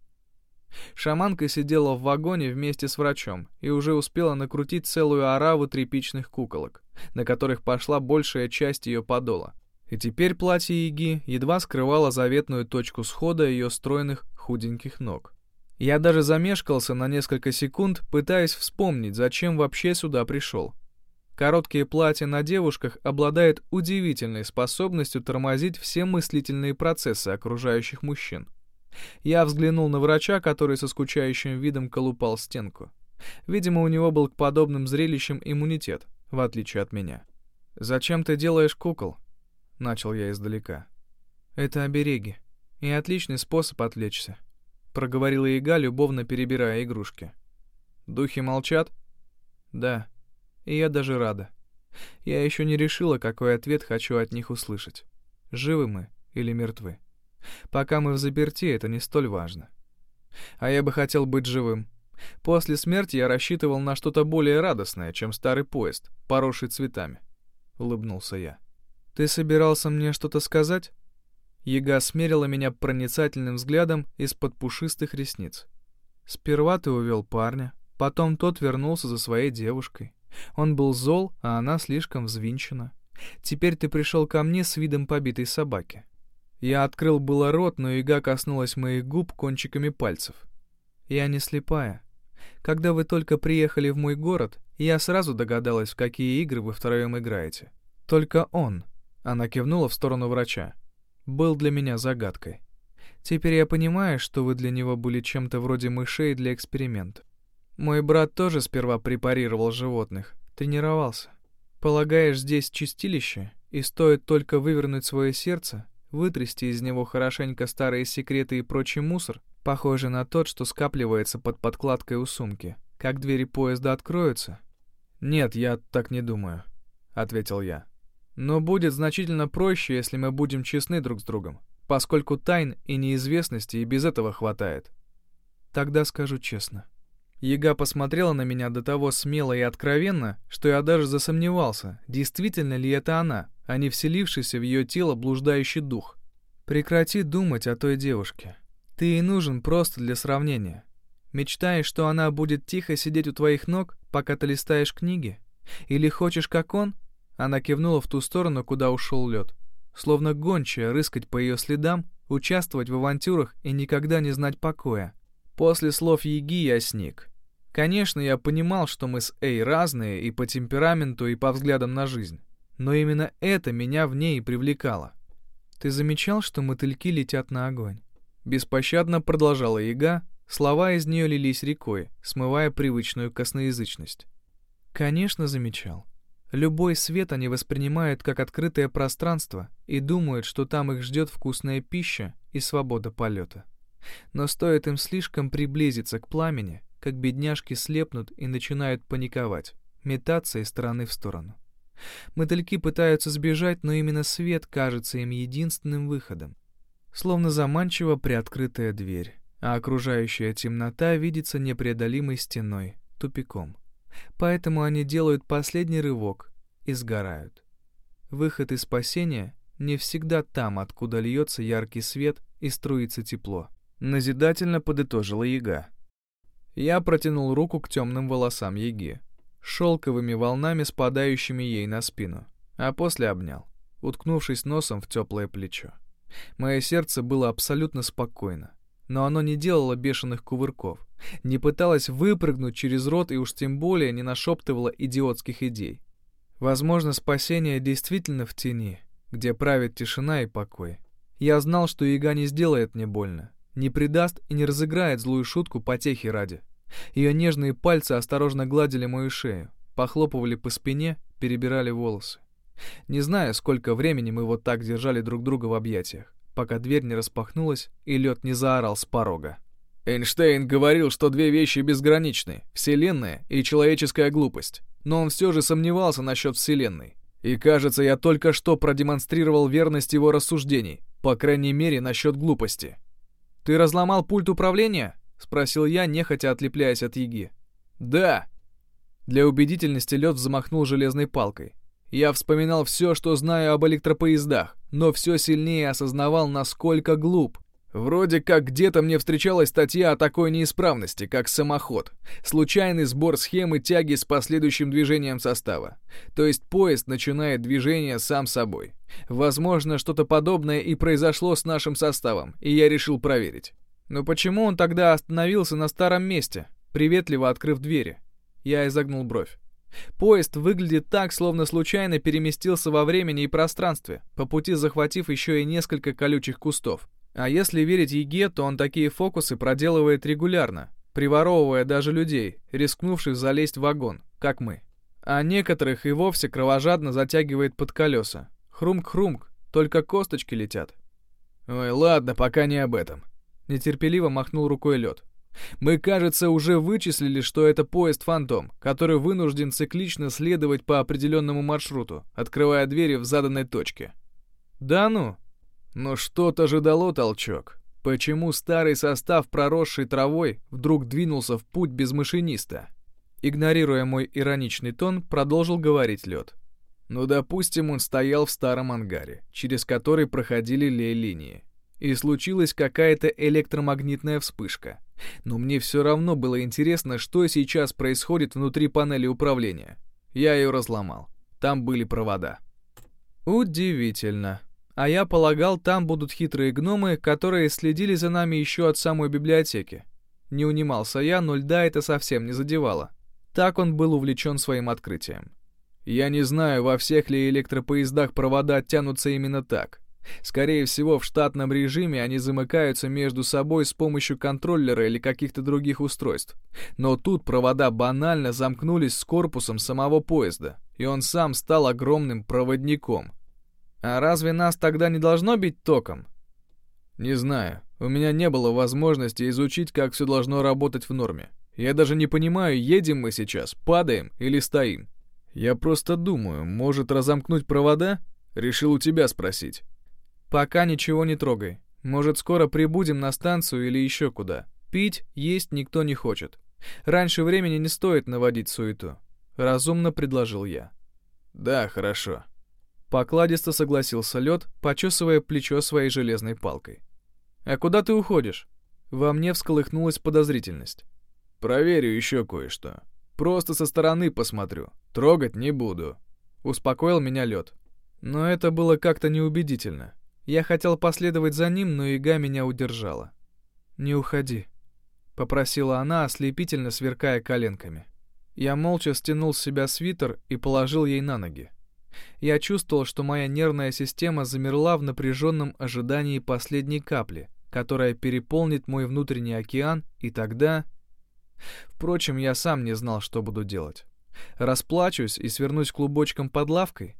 Шаманка сидела в вагоне вместе с врачом и уже успела накрутить целую ораву тряпичных куколок, на которых пошла большая часть ее подола. И теперь платье Яги едва скрывало заветную точку схода ее стройных худеньких ног. Я даже замешкался на несколько секунд, пытаясь вспомнить, зачем вообще сюда пришел. Короткие платья на девушках обладают удивительной способностью тормозить все мыслительные процессы окружающих мужчин. Я взглянул на врача, который со скучающим видом колупал стенку. Видимо, у него был к подобным зрелищам иммунитет, в отличие от меня. «Зачем ты делаешь кукол?» — начал я издалека. «Это обереги. И отличный способ отвлечься», — проговорила Ига, любовно перебирая игрушки. «Духи молчат?» «Да», и я даже рада. Я еще не решила, какой ответ хочу от них услышать. Живы мы или мертвы. Пока мы в заперти, это не столь важно. А я бы хотел быть живым. После смерти я рассчитывал на что-то более радостное, чем старый поезд, поросший цветами. Улыбнулся я. Ты собирался мне что-то сказать? Яга смерила меня проницательным взглядом из-под пушистых ресниц. Сперва ты увел парня, потом тот вернулся за своей девушкой. Он был зол, а она слишком взвинчена. Теперь ты пришел ко мне с видом побитой собаки. Я открыл было рот, но яга коснулась моих губ кончиками пальцев. Я не слепая. Когда вы только приехали в мой город, я сразу догадалась, в какие игры вы втроем играете. Только он, она кивнула в сторону врача, был для меня загадкой. Теперь я понимаю, что вы для него были чем-то вроде мышей для эксперимента. Мой брат тоже сперва препарировал животных, тренировался. Полагаешь, здесь чистилище, и стоит только вывернуть свое сердце, вытрясти из него хорошенько старые секреты и прочий мусор, похожий на тот, что скапливается под подкладкой у сумки, как двери поезда откроются? Нет, я так не думаю, ответил я. Но будет значительно проще, если мы будем честны друг с другом, поскольку тайн и неизвестности и без этого хватает. Тогда скажу честно. Яга посмотрела на меня до того смело и откровенно, что я даже засомневался, действительно ли это она, а не вселившийся в ее тело блуждающий дух. Прекрати думать о той девушке. Ты ей нужен просто для сравнения. Мечтаешь, что она будет тихо сидеть у твоих ног, пока ты листаешь книги? Или хочешь, как он? Она кивнула в ту сторону, куда ушел лед. Словно гончая рыскать по ее следам, участвовать в авантюрах и никогда не знать покоя. После слов Еги я сник. Конечно, я понимал, что мы с Эй разные и по темпераменту, и по взглядам на жизнь. Но именно это меня в ней привлекало. «Ты замечал, что мотыльки летят на огонь?» Беспощадно продолжала Яга, слова из нее лились рекой, смывая привычную косноязычность. «Конечно, замечал. Любой свет они воспринимают как открытое пространство и думают, что там их ждет вкусная пища и свобода полета. Но стоит им слишком приблизиться к пламени, как бедняжки слепнут и начинают паниковать, метаться из стороны в сторону. Мотыльки пытаются сбежать, но именно свет кажется им единственным выходом. Словно заманчиво приоткрытая дверь, а окружающая темнота видится непреодолимой стеной, тупиком. Поэтому они делают последний рывок и сгорают. Выход из спасения не всегда там, откуда льется яркий свет и струится тепло. Назидательно подытожила яга. Я протянул руку к темным волосам яги, шелковыми волнами спадающими ей на спину, а после обнял, уткнувшись носом в теплое плечо. Мое сердце было абсолютно спокойно, но оно не делало бешеных кувырков, не пыталось выпрыгнуть через рот и уж тем более не нашептывало идиотских идей. Возможно, спасение действительно в тени, где правит тишина и покой. Я знал, что яга не сделает мне больно, не предаст и не разыграет злую шутку потехи ради. Ее нежные пальцы осторожно гладили мою шею, похлопывали по спине, перебирали волосы. Не знаю, сколько времени мы вот так держали друг друга в объятиях, пока дверь не распахнулась и лед не заорал с порога. Эйнштейн говорил, что две вещи безграничны — Вселенная и человеческая глупость. Но он все же сомневался насчет Вселенной. И кажется, я только что продемонстрировал верность его рассуждений, по крайней мере, насчет глупости. «Ты разломал пульт управления?» — спросил я, нехотя отлепляясь от яги. «Да!» Для убедительности лед взмахнул железной палкой. Я вспоминал все, что знаю об электропоездах, но все сильнее осознавал, насколько глуп. Вроде как где-то мне встречалась статья о такой неисправности, как самоход. Случайный сбор схемы тяги с последующим движением состава. То есть поезд начинает движение сам собой. Возможно, что-то подобное и произошло с нашим составом, и я решил проверить. Но почему он тогда остановился на старом месте, приветливо открыв двери? Я изогнул бровь. Поезд выглядит так, словно случайно переместился во времени и пространстве, по пути захватив еще и несколько колючих кустов. А если верить Еге, то он такие фокусы проделывает регулярно, приворовывая даже людей, рискнувших залезть в вагон, как мы. А некоторых и вовсе кровожадно затягивает под колеса. Хрумк-хрумк, только косточки летят. «Ой, ладно, пока не об этом». Нетерпеливо махнул рукой лед. «Мы, кажется, уже вычислили, что это поезд-фантом, который вынужден циклично следовать по определенному маршруту, открывая двери в заданной точке». «Да ну?» Но что-то же дало толчок. Почему старый состав, проросший травой, вдруг двинулся в путь без машиниста? Игнорируя мой ироничный тон, продолжил говорить лед. Ну, допустим, он стоял в старом ангаре, через который проходили лей-линии. И случилась какая-то электромагнитная вспышка. Но мне все равно было интересно, что сейчас происходит внутри панели управления. Я ее разломал. Там были провода. Удивительно. А я полагал, там будут хитрые гномы, которые следили за нами еще от самой библиотеки. Не унимался я, но льда это совсем не задевало. Так он был увлечен своим открытием. Я не знаю, во всех ли электропоездах провода тянутся именно так. Скорее всего, в штатном режиме они замыкаются между собой с помощью контроллера или каких-то других устройств. Но тут провода банально замкнулись с корпусом самого поезда, и он сам стал огромным проводником, а разве нас тогда не должно бить током? Не знаю. У меня не было возможности изучить, как все должно работать в норме. Я даже не понимаю, едем мы сейчас, падаем или стоим. Я просто думаю, может разомкнуть провода? Решил у тебя спросить. Пока ничего не трогай. Может, скоро прибудем на станцию или еще куда. Пить, есть никто не хочет. Раньше времени не стоит наводить суету. Разумно предложил я. Да, хорошо. Покладисто согласился лед, почесывая плечо своей железной палкой. «А куда ты уходишь?» Во мне всколыхнулась подозрительность. «Проверю еще кое-что. Просто со стороны посмотрю. Трогать не буду», — успокоил меня лед. Но это было как-то неубедительно. Я хотел последовать за ним, но яга меня удержала. «Не уходи», — попросила она, ослепительно сверкая коленками. Я молча стянул с себя свитер и положил ей на ноги. Я чувствовал, что моя нервная система замерла в напряженном ожидании последней капли, которая переполнит мой внутренний океан, и тогда... Впрочем, я сам не знал, что буду делать. Расплачусь и свернусь клубочком под лавкой?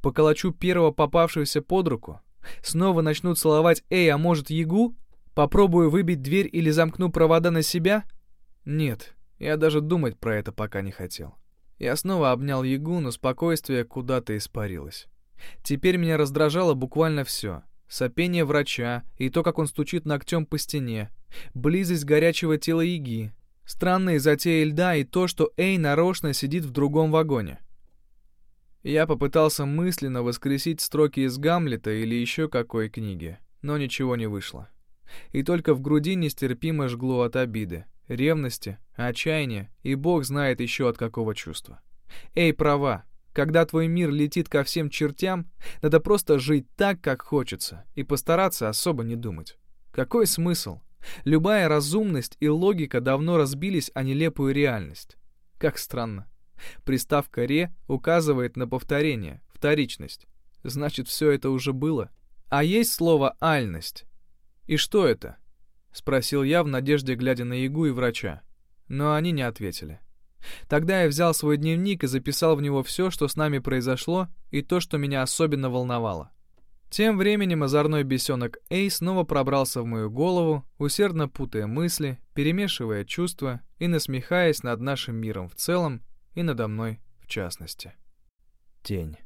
Поколочу первого попавшегося под руку? Снова начну целовать «Эй, а может, Ягу?» Попробую выбить дверь или замкну провода на себя? Нет, я даже думать про это пока не хотел. Я снова обнял Ягу, но спокойствие куда-то испарилось. Теперь меня раздражало буквально все. Сопение врача и то, как он стучит ногтем по стене, близость горячего тела Яги, странные затеи льда и то, что Эй нарочно сидит в другом вагоне. Я попытался мысленно воскресить строки из Гамлета или еще какой книги, но ничего не вышло. И только в груди нестерпимо жгло от обиды, ревности, отчаяния и бог знает еще от какого чувства. Эй, права, когда твой мир летит ко всем чертям, надо просто жить так, как хочется, и постараться особо не думать. Какой смысл? Любая разумность и логика давно разбились о нелепую реальность. Как странно. Приставка «ре» указывает на повторение, вторичность. Значит, все это уже было. А есть слово «альность». И что это? Спросил я в надежде, глядя на Ягу и врача. Но они не ответили. Тогда я взял свой дневник и записал в него все, что с нами произошло, и то, что меня особенно волновало. Тем временем озорной бесенок Эй снова пробрался в мою голову, усердно путая мысли, перемешивая чувства и насмехаясь над нашим миром в целом и надо мной в частности. Тень.